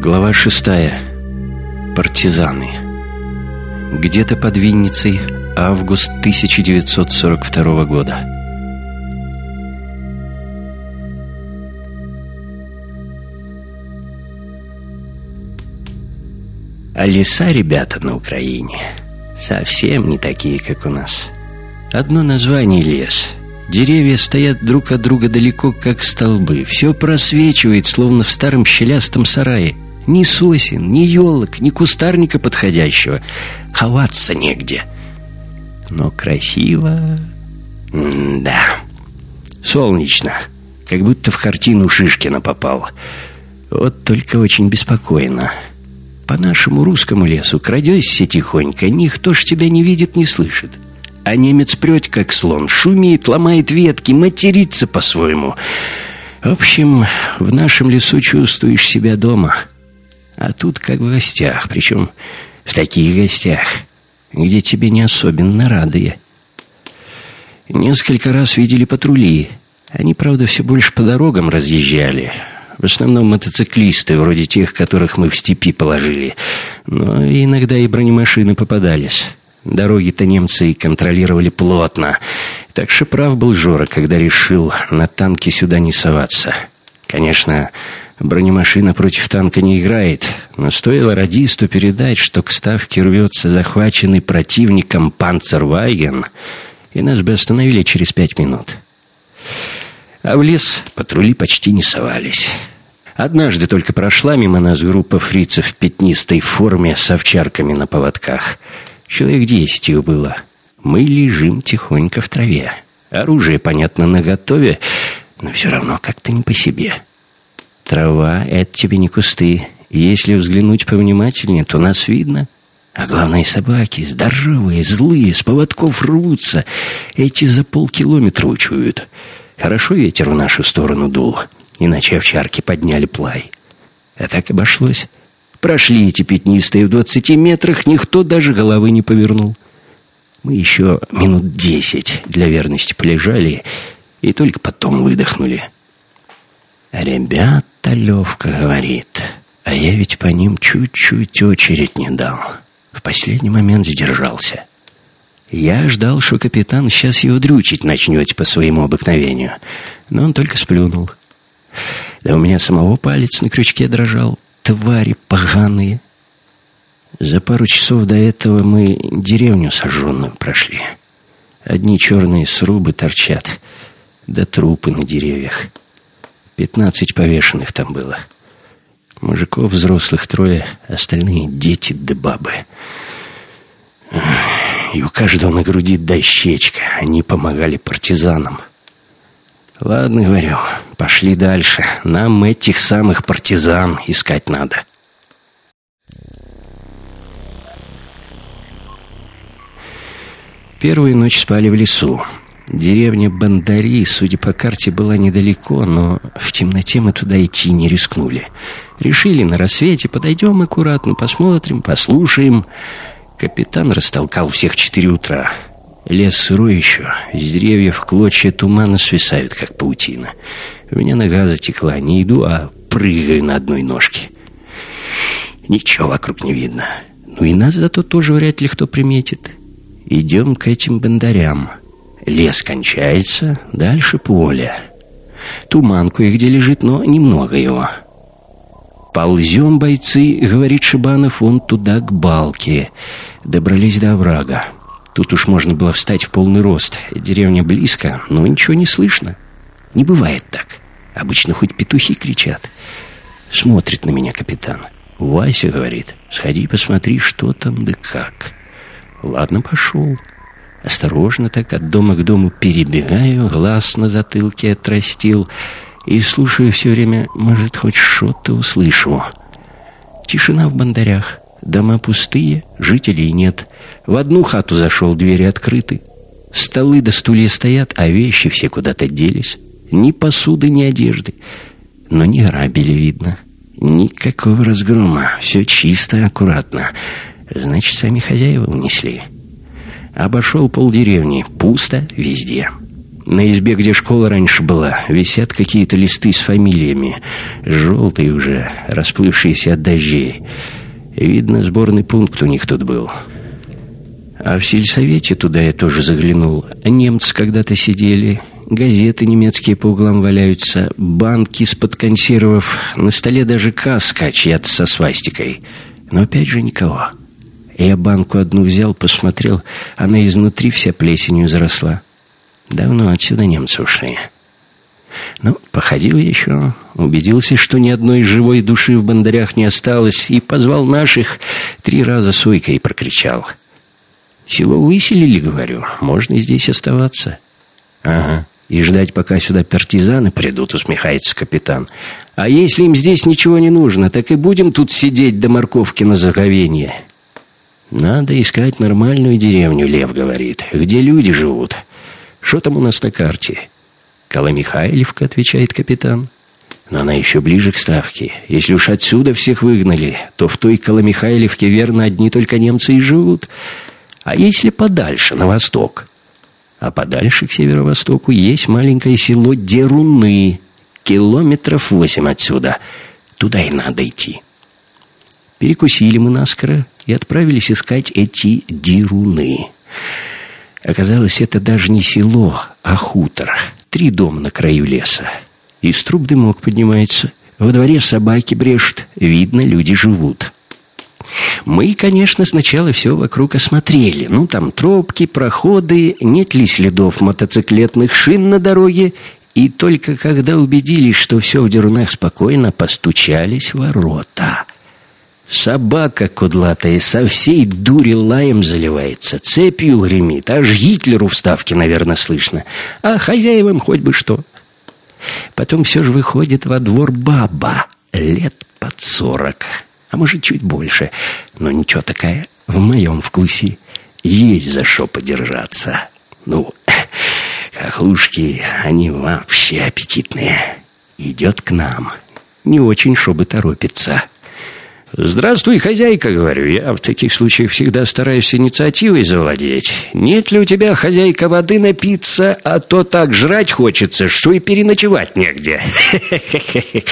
Глава шестая. Партизаны. Где-то под Винницей. Август 1942 года. А леса, ребята, на Украине совсем не такие, как у нас. Одно название лес. Деревья стоят друг от друга далеко, как столбы. Все просвечивает, словно в старом щелястом сарае. Ни сосен, ни елок, ни кустарника подходящего. Ховаться негде. Но красиво... М да. Солнечно. Как будто в картину Шишкина попал. Вот только очень беспокойно. По нашему русскому лесу крадешься тихонько, никто ж тебя не видит, не слышит. А немец прет, как слон, шумит, ломает ветки, матерится по-своему. В общем, в нашем лесу чувствуешь себя дома. А тут как в гостях, причем в таких гостях, где тебе не особенно рады. Несколько раз видели патрули. Они, правда, все больше по дорогам разъезжали. В основном мотоциклисты, вроде тех, которых мы в степи положили. Но иногда и бронемашины попадались. Дороги-то немцы контролировали плотно. Так что прав был Жора, когда решил на танке сюда не соваться. Конечно, бронемашина против танка не играет, но стоило радисту передать, что к ставке рвется захваченный противником «Панцервайген», и нас бы остановили через пять минут. А в лес патрули почти не совались. Однажды только прошла мимо нас группа фрицев в пятнистой форме с овчарками на поводках. Человек десять их было. Мы лежим тихонько в траве. Оружие, понятно, наготове, но все равно как-то не по себе. Трава — это тебе не кусты. Если взглянуть повнимательнее, то нас видно. А главное, собаки здоровые, злые, с поводков рвутся. Эти за полкилометра учуют. Хорошо ветер в нашу сторону дул, иначе овчарки подняли плай. А так обошлось. Прошли эти пятнистые в двадцати метрах, никто даже головы не повернул. Мы еще минут десять для верности полежали и только потом выдохнули. «Ребята, Левка говорит, а я ведь по ним чуть-чуть очередь не дал. В последний момент сдержался. Я ждал, что капитан сейчас его дрючить начнете по своему обыкновению, но он только сплюнул. Да у меня самого палец на крючке дрожал. Твари поганые. За пару часов до этого мы деревню сожженную прошли. Одни черные срубы торчат, да трупы на деревьях. Пятнадцать повешенных там было. Мужиков взрослых трое, остальные дети да бабы. И у каждого на груди дощечка. Они помогали партизанам. Ладно, говорю, пошли дальше. Нам этих самых партизан искать надо. Первую ночь спали в лесу. Деревня Бандари, судя по карте, была недалеко, но в темноте мы туда идти не рискнули. Решили на рассвете, подойдем аккуратно, посмотрим, послушаем. Капитан растолкал всех в четыре утра. Лес сырой еще, из деревьев клочья тумана свисают, как паутина. У меня нога затекла, не иду, а прыгаю на одной ножке. Ничего вокруг не видно. Ну и нас зато тоже вряд ли кто приметит. Идем к этим бандарям. Лес кончается, дальше поле. Туман кое-где лежит, но немного его. «Ползем, бойцы», — говорит Шибанов, — «он туда, к балке». Добрались до оврага. Тут уж можно было встать в полный рост. Деревня близко, но ничего не слышно. Не бывает так. Обычно хоть петухи кричат. Смотрит на меня капитан. «Вася, — говорит, — сходи посмотри, что там да как». Ладно, пошел. Осторожно так от дома к дому перебегаю, глаз на затылке отрастил и слушаю все время, может, хоть что-то услышу. Тишина в бандарях, дома пустые, жителей нет. В одну хату зашел, двери открыты. Столы да стулья стоят, а вещи все куда-то делись. Ни посуды, ни одежды. Но ни грабили видно. Никакого разгрома. Все чисто, аккуратно. Значит, сами хозяева унесли. Обошел полдеревни. Пусто везде. На избе, где школа раньше была, висят какие-то листы с фамилиями. Желтые уже, расплывшиеся от дождей. Видно, сборный пункт у них тут был. А в сельсовете туда я тоже заглянул. Немцы когда-то сидели, газеты немецкие по углам валяются, банки из-под консервов, на столе даже каска чья-то со свастикой. Но опять же никого. Я банку одну взял, посмотрел, она изнутри вся плесенью заросла. Давно отсюда немцы ушли. Ну, походил еще, убедился, что ни одной живой души в бандарях не осталось, и позвал наших, три раза сойкой прокричал — Село выселили, говорю. Можно здесь оставаться. Ага. И ждать, пока сюда партизаны придут, усмехается капитан. А если им здесь ничего не нужно, так и будем тут сидеть до морковки на заговенье. Надо искать нормальную деревню, Лев говорит, где люди живут. Что там у нас на карте? Коломихайлевка, отвечает капитан. Но она еще ближе к ставке. Если уж отсюда всех выгнали, то в той Коломихайлевке, верно, одни только немцы и живут. А если подальше, на восток? А подальше, к северо-востоку, есть маленькое село Деруны, километров восемь отсюда. Туда и надо идти. Перекусили мы наскоро и отправились искать эти Деруны. Оказалось, это даже не село, а хутор. Три дома на краю леса. Из труб дымок поднимается. Во дворе собаки брешут. Видно, люди живут. Мы, конечно, сначала все вокруг осмотрели. Ну, там тропки, проходы, нет ли следов мотоциклетных шин на дороге. И только когда убедились, что все в дерунах спокойно, постучались ворота. Собака кудлатая со всей дури лаем заливается, цепью гремит, аж Гитлеру в ставке, наверное, слышно. А хозяевам хоть бы что. Потом все же выходит во двор баба, лет под сорок а может, чуть больше. Но ничего такая в моем вкусе. Есть за что подержаться. Ну, хохлушки, они вообще аппетитные. Идет к нам. Не очень, чтобы торопиться. «Здравствуй, хозяйка», — говорю. «Я в таких случаях всегда стараюсь инициативой завладеть. Нет ли у тебя, хозяйка, воды напиться, а то так жрать хочется, что и переночевать негде?»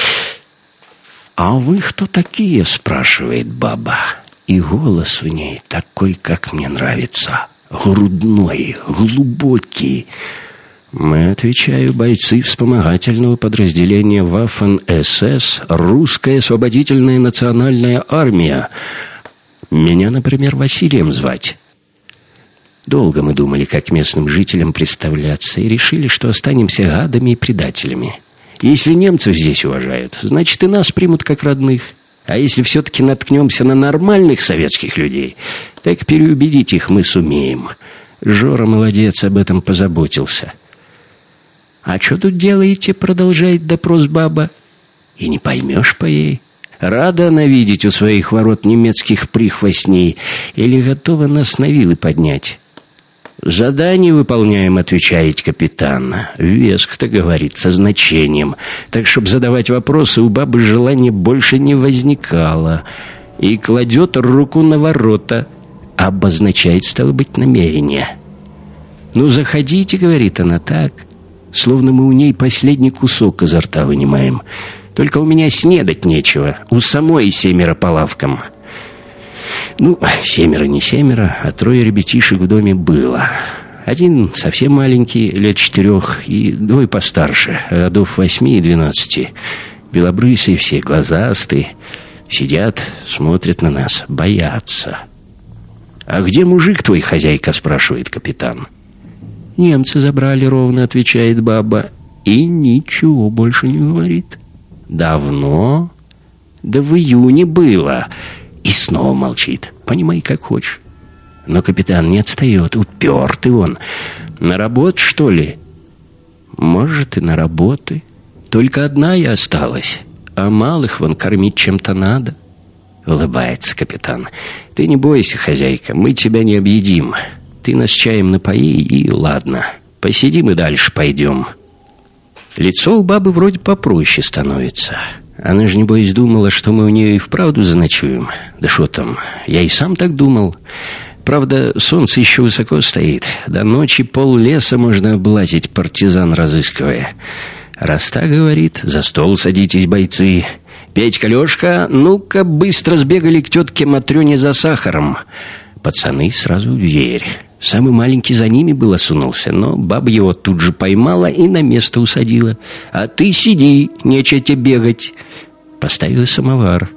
«А вы кто такие?» – спрашивает баба. И голос у ней такой, как мне нравится. Грудной, глубокий. Мы, отвечаю, бойцы вспомогательного подразделения Waffen-СС «Русская освободительная национальная армия». Меня, например, Василием звать. Долго мы думали, как местным жителям представляться, и решили, что останемся гадами и предателями. Если немцев здесь уважают, значит и нас примут как родных. А если все-таки наткнемся на нормальных советских людей, так переубедить их мы сумеем. Жора молодец, об этом позаботился. «А что тут делаете?» — продолжает допрос баба. «И не поймешь по ей. Рада она видеть у своих ворот немецких прихвостней или готова нас на вилы поднять?» «Задание выполняем», — отвечает капитан. Веск-то говорит со значением. Так, чтобы задавать вопросы, у бабы желания больше не возникало. И кладет руку на ворота. Обозначает, стало быть, намерение. «Ну, заходите», — говорит она так, словно мы у ней последний кусок изо рта вынимаем. «Только у меня снедать нечего, у самой семеро по лавкам». Ну, семеро не семеро, а трое ребятишек в доме было. Один совсем маленький, лет четырех, и двое постарше, годов восьми и двенадцати. Белобрысые все, глазастые. Сидят, смотрят на нас, боятся. «А где мужик твой, хозяйка?» — спрашивает капитан. «Немцы забрали ровно», — отвечает баба. И ничего больше не говорит. «Давно?» «Да в июне было. И снова молчит. Понимай, как хочешь. Но капитан не отстает. Упертый он. На работу, что ли? Может, и на работы. Только одна я осталась. А малых вон кормить чем-то надо. Улыбается капитан. Ты не бойся, хозяйка, мы тебя не объедим. Ты нас чаем напои, и ладно. Посидим и дальше пойдем. Лицо у бабы вроде попроще становится. Она же, небось, думала, что мы у нее и вправду заночуем. Да что там, я и сам так думал. Правда, солнце еще высоко стоит. До ночи пол леса можно облазить, партизан разыскивая. Раз так говорит, за стол садитесь, бойцы. Петька, Лешка, ну-ка быстро сбегали к тетке Матрёне за сахаром. Пацаны сразу в дверь. Самый маленький за ними было сунулся, но баба его тут же поймала и на место усадила. «А ты сиди, нечего тебе бегать!» Поставила самовар.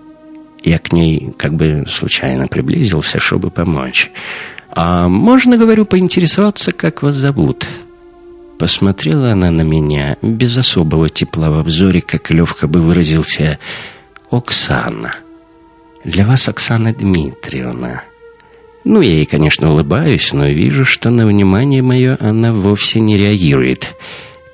Я к ней как бы случайно приблизился, чтобы помочь. «А можно, говорю, поинтересоваться, как вас зовут?» Посмотрела она на меня без особого тепла в взоре, как Левка бы выразился, «Оксана». «Для вас Оксана Дмитриевна». Ну, я ей, конечно, улыбаюсь, но вижу, что на внимание мое она вовсе не реагирует.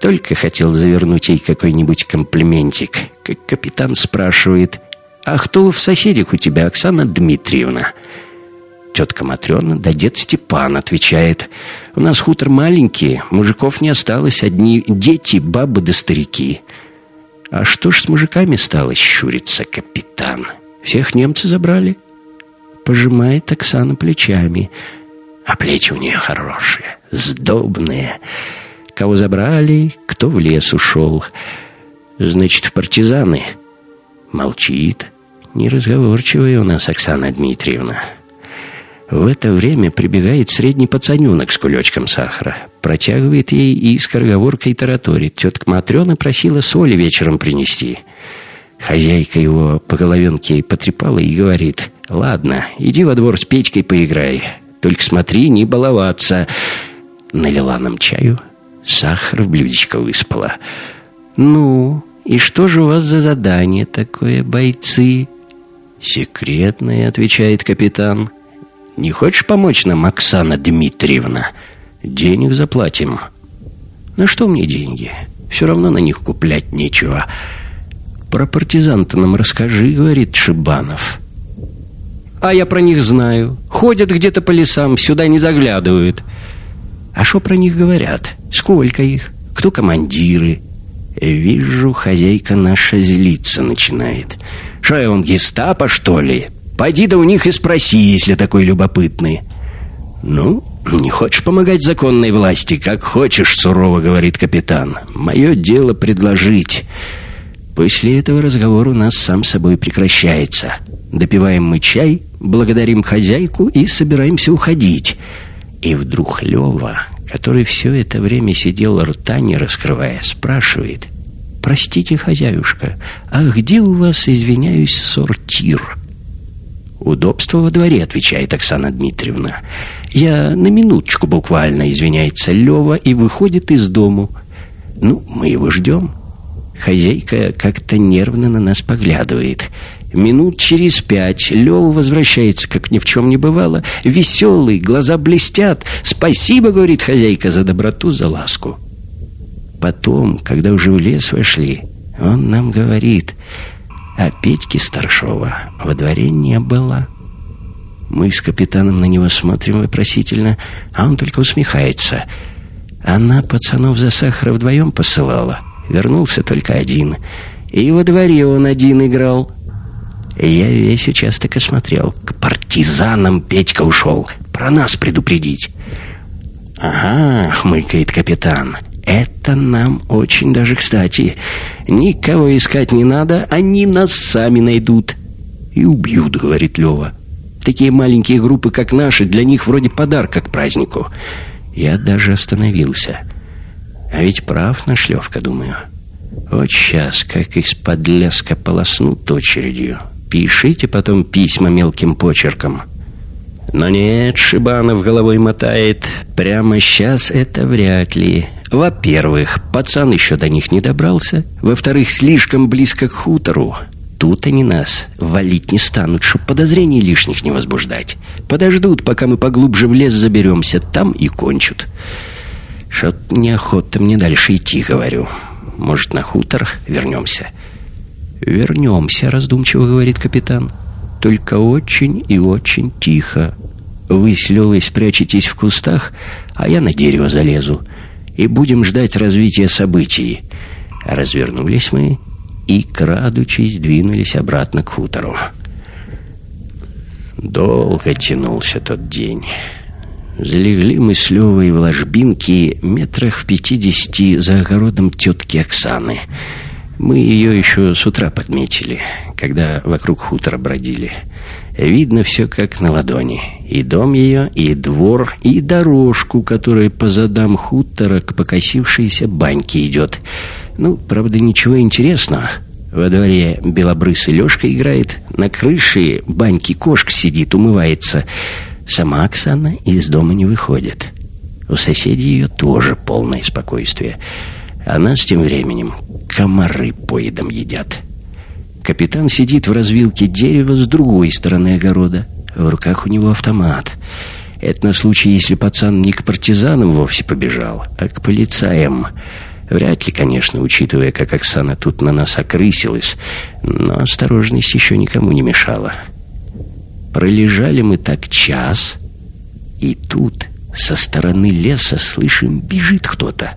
Только хотел завернуть ей какой-нибудь комплиментик. Как капитан спрашивает, «А кто в соседях у тебя, Оксана Дмитриевна?» Тетка Матрена, да дед Степан отвечает, «У нас хутор маленький, мужиков не осталось, одни дети, бабы да старики». «А что ж с мужиками стало?» — щурится капитан. «Всех немцы забрали?» Пожимает Оксана плечами. А плечи у нее хорошие, сдобные. Кого забрали, кто в лес ушел. Значит, в партизаны. Молчит. Неразговорчивая у нас Оксана Дмитриевна. В это время прибегает средний пацаненок с кулечком сахара. Протягивает ей и скороговоркой тараторит. Тетка Матрена просила соли вечером принести. Хозяйка его по головенке потрепала и говорит, «Ладно, иди во двор с Петькой поиграй. Только смотри, не баловаться». Налила нам чаю, сахар в блюдечко выспала. «Ну, и что же у вас за задание такое, бойцы?» «Секретное», — отвечает капитан. «Не хочешь помочь нам, Оксана Дмитриевна? Денег заплатим». «На что мне деньги? Все равно на них куплять нечего». «Про партизан-то нам расскажи», — говорит Шибанов. «А я про них знаю. Ходят где-то по лесам, сюда не заглядывают». «А что про них говорят? Сколько их? Кто командиры?» «Вижу, хозяйка наша злиться начинает. Что я вам, гестапо, что ли? Пойди да у них и спроси, если такой любопытный». «Ну, не хочешь помогать законной власти, как хочешь», — сурово говорит капитан. «Мое дело предложить». После этого разговор у нас сам собой прекращается. Допиваем мы чай, благодарим хозяйку и собираемся уходить. И вдруг Лева, который все это время сидел рта не раскрывая, спрашивает. «Простите, хозяюшка, а где у вас, извиняюсь, сортир?» «Удобство во дворе», — отвечает Оксана Дмитриевна. «Я на минуточку буквально», — извиняется Лева и выходит из дому. «Ну, мы его ждем». Хозяйка как-то нервно на нас поглядывает. Минут через пять Лева возвращается, как ни в чем не бывало. Веселый, глаза блестят. «Спасибо», — говорит хозяйка, — «за доброту, за ласку». Потом, когда уже в лес вошли, он нам говорит, а Петьки Старшова во дворе не было. Мы с капитаном на него смотрим вопросительно, а он только усмехается. Она пацанов за сахар вдвоем посылала. Вернулся только один. И во дворе он один играл. Я весь участок осмотрел. К партизанам Петька ушел. Про нас предупредить. «Ага», — хмыкает капитан, — «это нам очень даже кстати. Никого искать не надо, они нас сами найдут». «И убьют», — говорит Лева. «Такие маленькие группы, как наши, для них вроде подарка к празднику». Я даже остановился. А ведь прав наш Левка, думаю. Вот сейчас, как из-под леска полоснут очередью. Пишите потом письма мелким почерком. Но нет, Шибанов головой мотает. Прямо сейчас это вряд ли. Во-первых, пацан еще до них не добрался. Во-вторых, слишком близко к хутору. Тут они нас валить не станут, чтоб подозрений лишних не возбуждать. Подождут, пока мы поглубже в лес заберемся, там и кончат. Что-то неохота мне дальше идти, говорю. Может, на хутор вернемся?» «Вернемся», — раздумчиво говорит капитан. «Только очень и очень тихо. Вы с Левой спрячетесь в кустах, а я на дерево залезу. И будем ждать развития событий». Развернулись мы и, крадучись, двинулись обратно к хутору. Долго тянулся тот день. Залегли мы с Левой в ложбинке метрах в пятидесяти за огородом тетки Оксаны. Мы ее еще с утра подметили, когда вокруг хутора бродили. Видно все как на ладони. И дом ее, и двор, и дорожку, которая по задам хутора к покосившейся баньке идет. Ну, правда, ничего интересного. Во дворе белобрысый Лешка играет, на крыше баньки кошка сидит, умывается. Сама Оксана из дома не выходит. У соседей ее тоже полное спокойствие. А нас тем временем комары поедом едят. Капитан сидит в развилке дерева с другой стороны огорода. В руках у него автомат. Это на случай, если пацан не к партизанам вовсе побежал, а к полицаям. Вряд ли, конечно, учитывая, как Оксана тут на нас окрысилась, но осторожность еще никому не мешала. Пролежали мы так час, и тут со стороны леса слышим, бежит кто-то.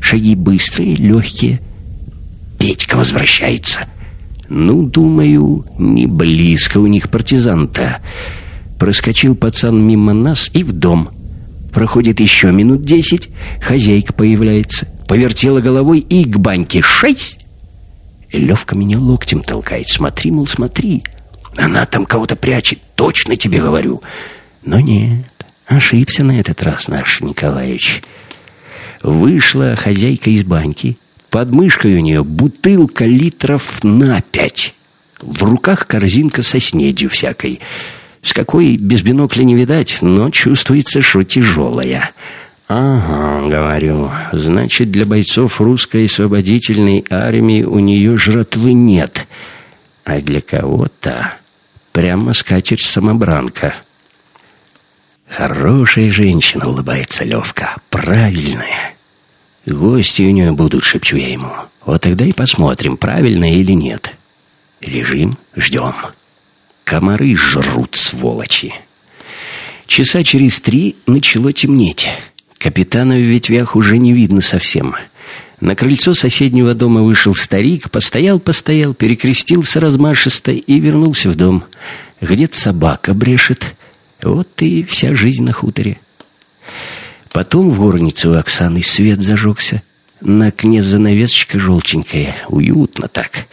Шаги быстрые, легкие. Петька возвращается. Ну, думаю, не близко у них партизан-то. Проскочил пацан мимо нас и в дом. Проходит еще минут десять, хозяйка появляется. Повертела головой и к баньке шесть. Левка меня локтем толкает. Смотри, мол, смотри. Она там кого-то прячет, точно тебе говорю. Но нет, ошибся на этот раз наш Николаевич. Вышла хозяйка из баньки, под мышкой у нее бутылка литров на пять. В руках корзинка со снедью всякой. С какой без бинокля не видать, но чувствуется, что тяжелая. «Ага», — говорю, — «значит, для бойцов русской освободительной армии у нее жратвы нет, а для кого-то прямо скатерть-самобранка». «Хорошая женщина», — улыбается Левка, — «правильная». Гости у нее будут, шепчу я ему. Вот тогда и посмотрим, правильно или нет. Лежим, ждем. Комары жрут, сволочи. Часа через три начало темнеть. Капитана в ветвях уже не видно совсем. На крыльцо соседнего дома вышел старик, постоял-постоял, перекрестился размашисто и вернулся в дом. Где-то собака брешет. Вот и вся жизнь на хуторе. Потом в горнице у Оксаны свет зажегся. На окне занавесочка желтенькая, уютно так.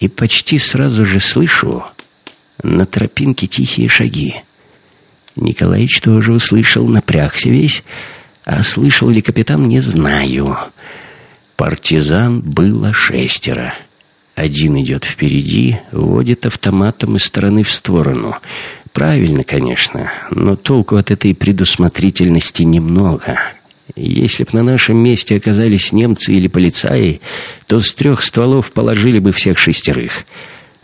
И почти сразу же слышу на тропинке тихие шаги. Николаевич тоже услышал, напрягся весь, а слышал ли капитан, не знаю. Партизан было шестеро. Один идет впереди, водит автоматом из стороны в сторону — Правильно, конечно, но толку от этой предусмотрительности немного. Если б на нашем месте оказались немцы или полицаи, то с трех стволов положили бы всех шестерых.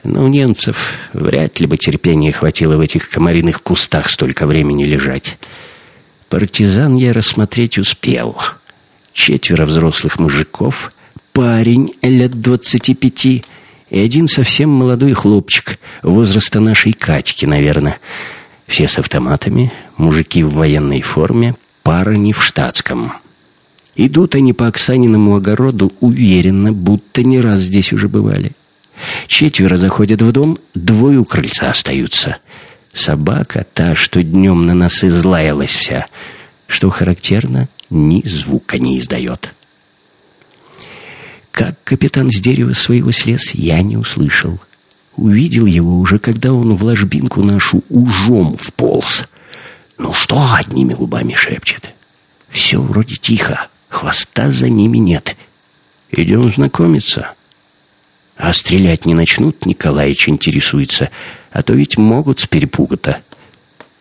Но у немцев вряд ли бы терпения хватило в этих комариных кустах столько времени лежать. Партизан я рассмотреть успел. Четверо взрослых мужиков, парень лет двадцати пяти — и один совсем молодой хлопчик, возраста нашей Катьки, наверное. Все с автоматами, мужики в военной форме, пара не в штатском. Идут они по Оксаниному огороду уверенно, будто не раз здесь уже бывали. Четверо заходят в дом, двое у крыльца остаются. Собака, та, что днем на нас излаялась вся, что характерно, ни звука не издает. Как капитан с дерева своего слез, я не услышал. Увидел его уже, когда он в ложбинку нашу ужом вполз. «Ну что?» — одними губами шепчет. «Все вроде тихо, хвоста за ними нет. Идем знакомиться». «А стрелять не начнут?» — Николаевич интересуется. «А то ведь могут с перепуга-то».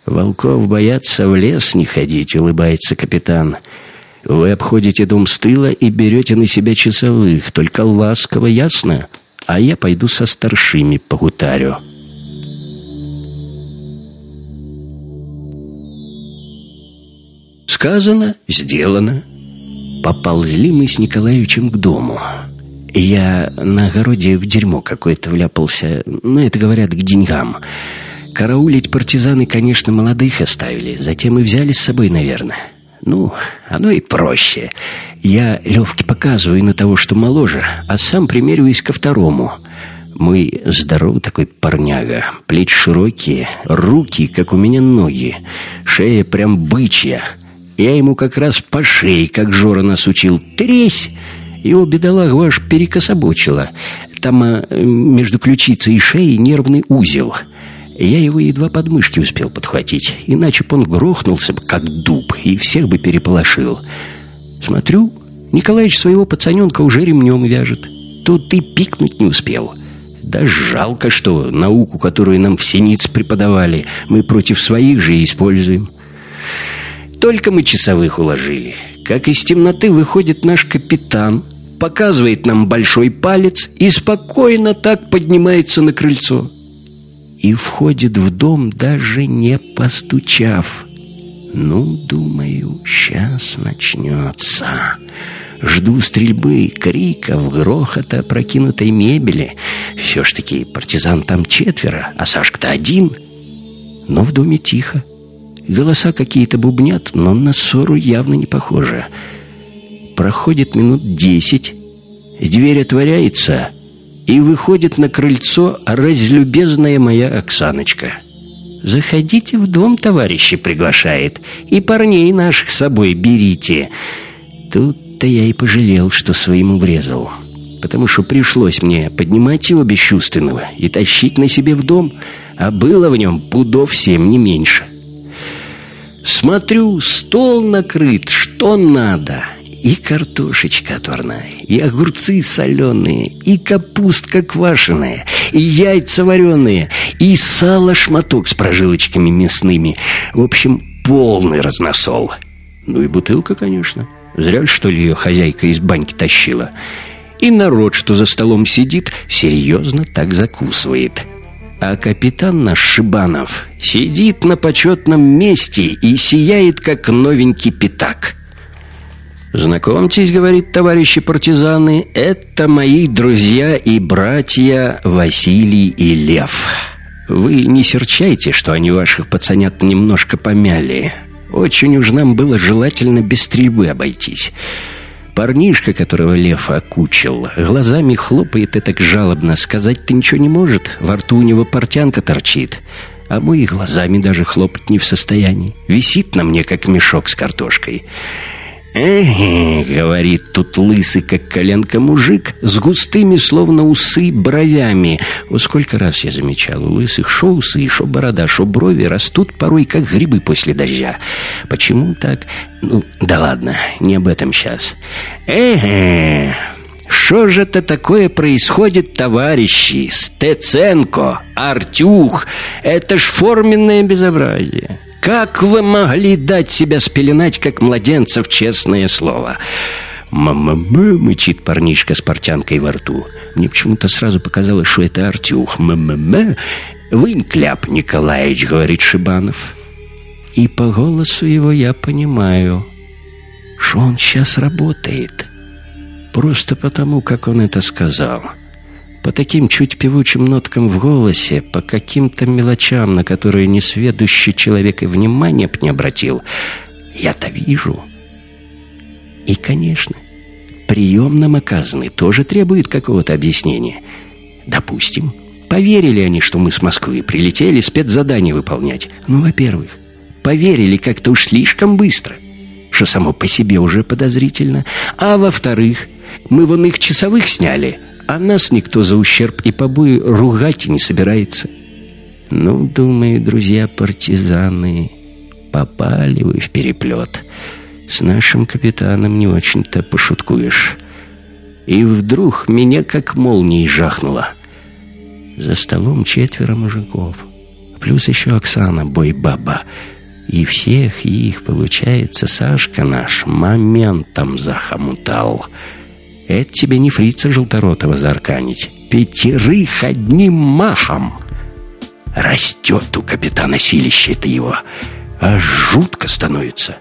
«Волков боятся в лес не ходить», — улыбается капитан. «Капитан». Вы обходите дом с тыла и берете на себя часовых, только ласково, ясно? А я пойду со старшими погутарю». Сказано, сделано. Поползли мы с Николаевичем к дому. Я на огороде в дерьмо какое-то вляпался. Ну, это, говорят, к деньгам. Караулить партизаны, конечно, молодых оставили. Затем и взяли с собой, наверное. Ну, оно и проще. Я Левке показываю на того, что моложе, а сам примериваюсь ко второму. Мой здоровый такой парняга, плечи широкие, руки, как у меня ноги, шея прям бычья. Я ему как раз по шее, как Жора нас учил, тресь! Его бедолагу аж перекособочило. Там а, между ключицей и шеей нервный узел. Я его едва под мышки успел подхватить, иначе он грохнулся бы, как дуб, и всех бы переполошил. Смотрю, Николаевич своего пацаненка уже ремнем вяжет. Тут ты пикнуть не успел. Да жалко, что науку, которую нам в Синиц преподавали, мы против своих же используем. Только мы часовых уложили. Как из темноты выходит наш капитан, показывает нам большой палец и спокойно так поднимается на крыльцо. И входит в дом, даже не постучав. Ну, думаю, сейчас начнется. Жду стрельбы, криков, грохота прокинутой мебели. Все ж таки, партизан там четверо, а Сашка-то один. Но в доме тихо. Голоса какие-то бубнят, но на ссору явно не похоже. Проходит минут десять, дверь отворяется, и выходит на крыльцо разлюбезная моя Оксаночка. «Заходите в дом, товарищи, приглашает, и парней наших с собой берите». Тут это я и пожалел, что своему врезал. Потому что пришлось мне поднимать его бесчувственного и тащить на себе в дом, а было в нем пудов семь, не меньше. Смотрю, стол накрыт, что надо. И картошечка отварная, и огурцы соленые, и капустка квашеная, и яйца вареные, и сало шматок с прожилочками мясными. В общем, полный разносол. Ну и бутылка, конечно. Зря, что ли, ее хозяйка из баньки тащила. И народ, что за столом сидит, серьезно так закусывает. А капитан наш Шибанов сидит на почетном месте и сияет, как новенький пятак. «Знакомьтесь, — говорит товарищи партизаны, — это мои друзья и братья Василий и Лев. Вы не серчайте, что они ваших пацанят немножко помяли. Очень уж нам было желательно без стрельбы обойтись. Парнишка, которого лев окучил, глазами хлопает и так жалобно. Сказать-то ничего не может, во рту у него портянка торчит. А мой и глазами даже хлопать не в состоянии. Висит на мне, как мешок с картошкой. «Эге», — говорит тут лысый, как коленка мужик, с густыми, словно усы, бровями. Вот сколько раз я замечал, у лысых шо усы, шо борода, шо брови растут порой, как грибы после дождя. Почему так? Ну, да ладно, не об этом сейчас. «Эге», что же это такое происходит, товарищи? Стеценко, Артюх, это ж форменное безобразие. Как вы могли дать себя спеленать, как младенцев, честное слово?» «М-м-м», мычит парнишка с портянкой во рту. Мне почему-то сразу показалось, что это Артюх. «М-м-м». «Вынь кляп, Николаевич», — говорит Шибанов. И по голосу его я понимаю, что он сейчас работает. Просто потому, как он это сказал. По таким чуть певучим ноткам в голосе, по каким-то мелочам, на которые несведущий человек и внимания б не обратил, я-то вижу. И, конечно, прием нам оказанный тоже требует какого-то объяснения. Допустим, поверили они, что мы с Москвы прилетели спецзадание выполнять. Ну, во-первых, поверили как-то уж слишком быстро, что само по себе уже подозрительно. А во-вторых, мы вон их часовых сняли — а нас никто за ущерб и побои ругать и не собирается. Ну, думаю, друзья-партизаны, попали вы в переплет. С нашим капитаном не очень-то пошуткуешь. И вдруг меня как молнией жахнуло. За столом четверо мужиков. Плюс еще Оксана, бой-баба. И всех их, получается, Сашка наш моментом захомутал. Это тебе не фрица желторотого заарканить. Пятерых одним махом. Растет у капитана силище-то его. Аж жутко становится.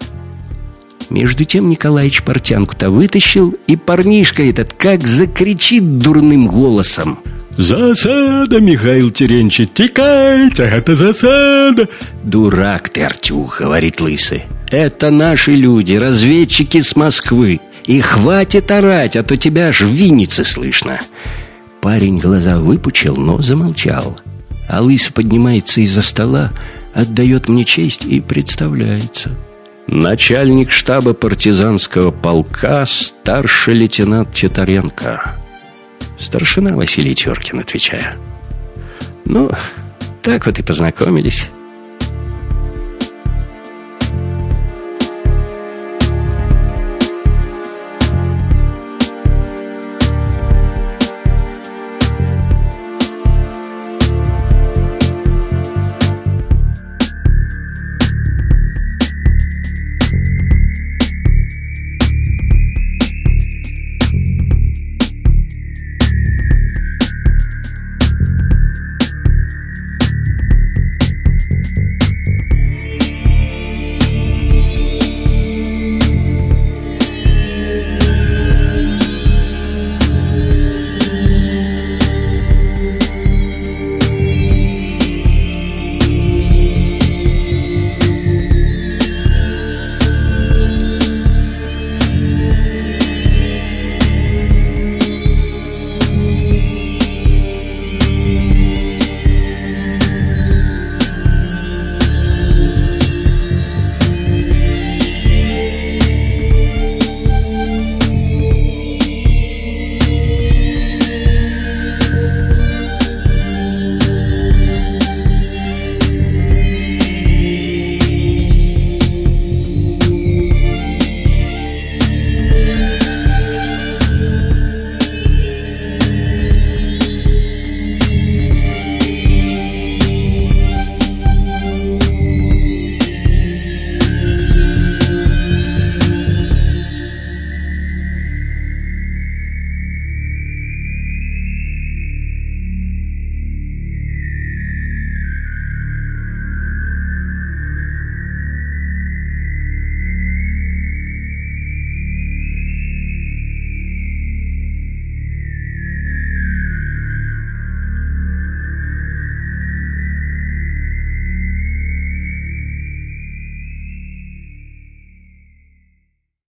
Между тем Николаевич портянку-то вытащил, и парнишка этот как закричит дурным голосом. «Засада, Михаил Теренчич, текайте, это засада!» «Дурак ты, Артюх», — говорит Лысый. «Это наши люди, разведчики с Москвы. И хватит орать, а то тебя аж в слышно. Парень глаза выпучил, но замолчал. А лыс поднимается из-за стола, отдает мне честь и представляется. Начальник штаба партизанского полка старший лейтенант Титаренко. Старшина Василий Теркин, отвечаю. Ну, так вот и познакомились.